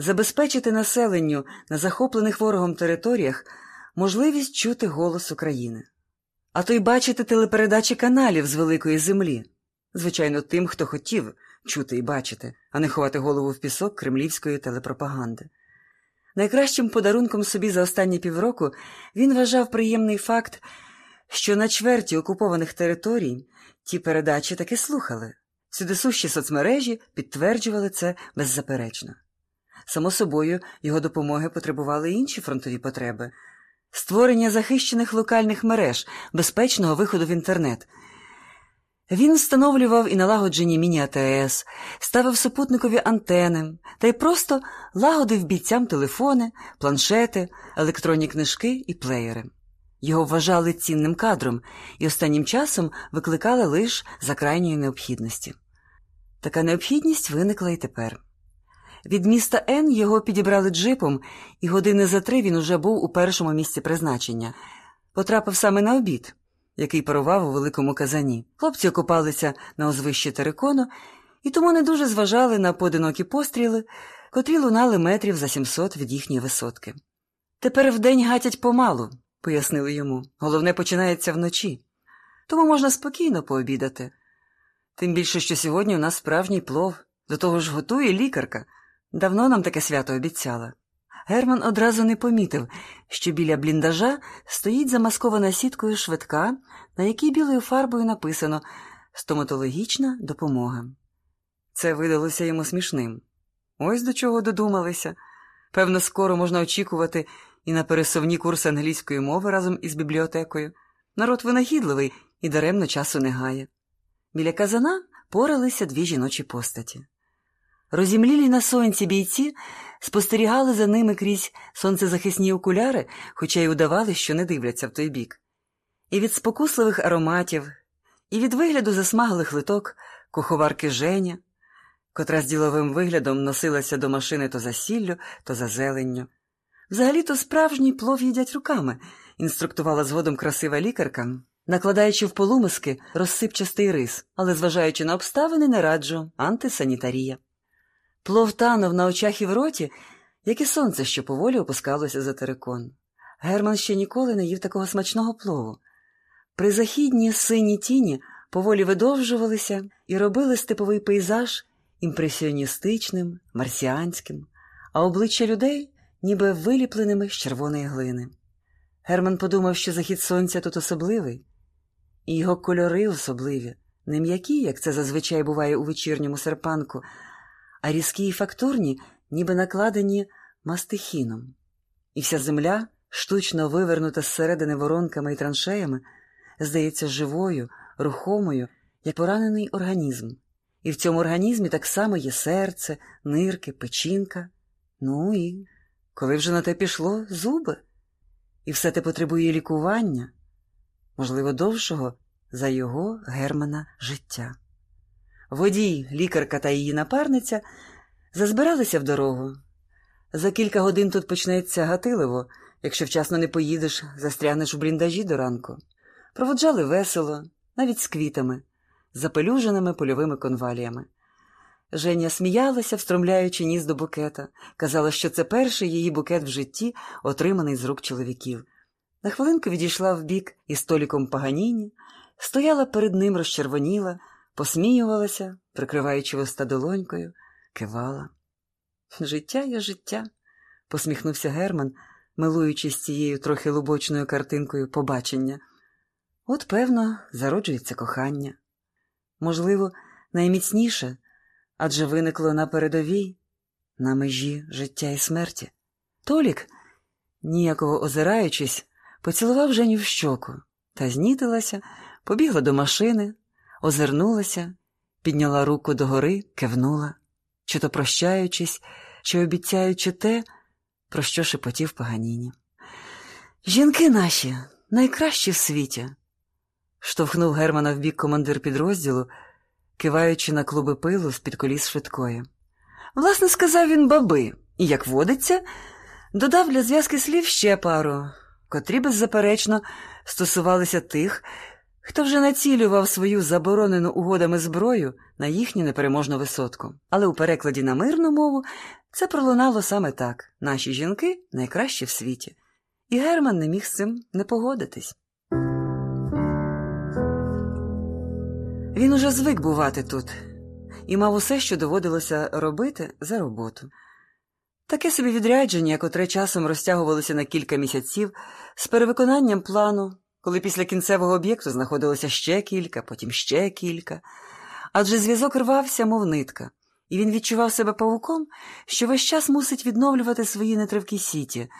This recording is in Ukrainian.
забезпечити населенню на захоплених ворогом територіях можливість чути голос України, а то й бачити телепередачі каналів з великої землі, звичайно, тим, хто хотів чути і бачити, а не ховати голову в пісок кремлівської телепропаганди. Найкращим подарунком собі за останні півроку він вважав приємний факт, що на чверті окупованих територій ті передачі таки слухали. Сюдисущі соцмережі підтверджували це беззаперечно. Само собою, його допомоги потребували інші фронтові потреби створення захищених локальних мереж, безпечного виходу в інтернет. Він встановлював і налагоджені міні-АТС, ставив супутникові антени та й просто лагодив бійцям телефони, планшети, електронні книжки і плеєри. Його вважали цінним кадром і останнім часом викликали лише за крайньої необхідності. Така необхідність виникла і тепер. Від міста Н його підібрали джипом, і години за три він уже був у першому місці призначення. Потрапив саме на обід, який парував у великому казані. Хлопці окопалися на озвищі терикону і тому не дуже зважали на поодинокі постріли, котрі лунали метрів за 700 від їхньої висотки. Тепер вдень гатять помалу, пояснили йому. Головне починається вночі. Тому можна спокійно пообідати. Тим більше, що сьогодні у нас справжній плов, до того ж готує лікарка. Давно нам таке свято обіцяла. Герман одразу не помітив, що біля бліндажа стоїть замаскована сіткою швидка, на якій білою фарбою написано стоматологічна допомога. Це видалося йому смішним. Ось до чого додумалися. Певно, скоро можна очікувати і на пересувні курси англійської мови разом із бібліотекою. Народ винахідливий і даремно часу не гає. Біля казана поралися дві жіночі постаті. Розімлілі на сонці бійці спостерігали за ними крізь сонцезахисні окуляри, хоча й удавали, що не дивляться в той бік. І від спокусливих ароматів, і від вигляду засмаглих литок куховарки Женя, котра з діловим виглядом носилася до машини то за сіллю, то за зеленню. Взагалі-то справжній плов їдять руками, інструктувала згодом красива лікарка, накладаючи в полумиски розсипчастий рис, але, зважаючи на обставини, не раджу антисанітарія. Плов танув на очах і в роті, як і сонце, що поволі опускалося за терикон. Герман ще ніколи не їв такого смачного плову. Призахідні сині тіні поволі видовжувалися і робили степовий пейзаж імпресіоністичним, марсіанським, а обличчя людей ніби виліпленими з червоної глини. Герман подумав, що захід сонця тут особливий, і його кольори особливі, не м'які, як це зазвичай буває у вечірньому серпанку а різкі й фактурні, ніби накладені мастихіном, і вся земля, штучно вивернута зсередини воронками і траншеями, здається живою, рухомою, як поранений організм. І в цьому організмі так само є серце, нирки, печінка. Ну і коли вже на те пішло, зуби. І все те потребує лікування, можливо, довшого за його Германа життя. Водій, лікарка та її напарниця зазбиралися в дорогу. За кілька годин тут почнеться гатиливо, якщо вчасно не поїдеш, застрягнеш у бліндажі до ранку. Проводжали весело, навіть з квітами, запелюженими польовими конваліями. Женя сміялася, встромляючи ніс до букета, казала, що це перший її букет в житті, отриманий з рук чоловіків. На хвилинку відійшла вбік із століком Паганіні, стояла перед ним розчервоніла посміювалася, прикриваючи вуста долонькою, кивала. Життя є життя, посміхнувся Герман, милуючись цією трохи лубочною картинкою побачення. От, певно, зароджується кохання. Можливо, найміцніше, адже виникло на передовій, на межі життя і смерті. Толік, ніяково озираючись, поцілував Женю в щоку та знітилася, побігла до машини, озирнулася, підняла руку догори, кивнула, чи то прощаючись, чи обіцяючи те, про що шепотів Паганіні. Жінки наші найкращі в світі, штовхнув Германа в бік командир підрозділу, киваючи на клуби пилу з-під коліс швидкої. Власне, сказав він баби, і, як водиться, додав для зв'язки слів ще пару, котрі беззаперечно стосувалися тих, хто вже націлював свою заборонену угодами зброю на їхню непереможну висотку, але у перекладі на мирну мову Це пролунало саме так наші жінки найкращі в світі. І Герман не міг з цим не погодитись. Він уже звик бувати тут і мав усе, що доводилося робити за роботу. Таке собі відрядження, котре часом розтягувалося на кілька місяців, з перевиконанням плану, коли після кінцевого об'єкту знаходилося ще кілька, потім ще кілька. Адже зв'язок рвався, мов нитка, і він відчував себе павуком, що весь час мусить відновлювати свої нетривкі сіті,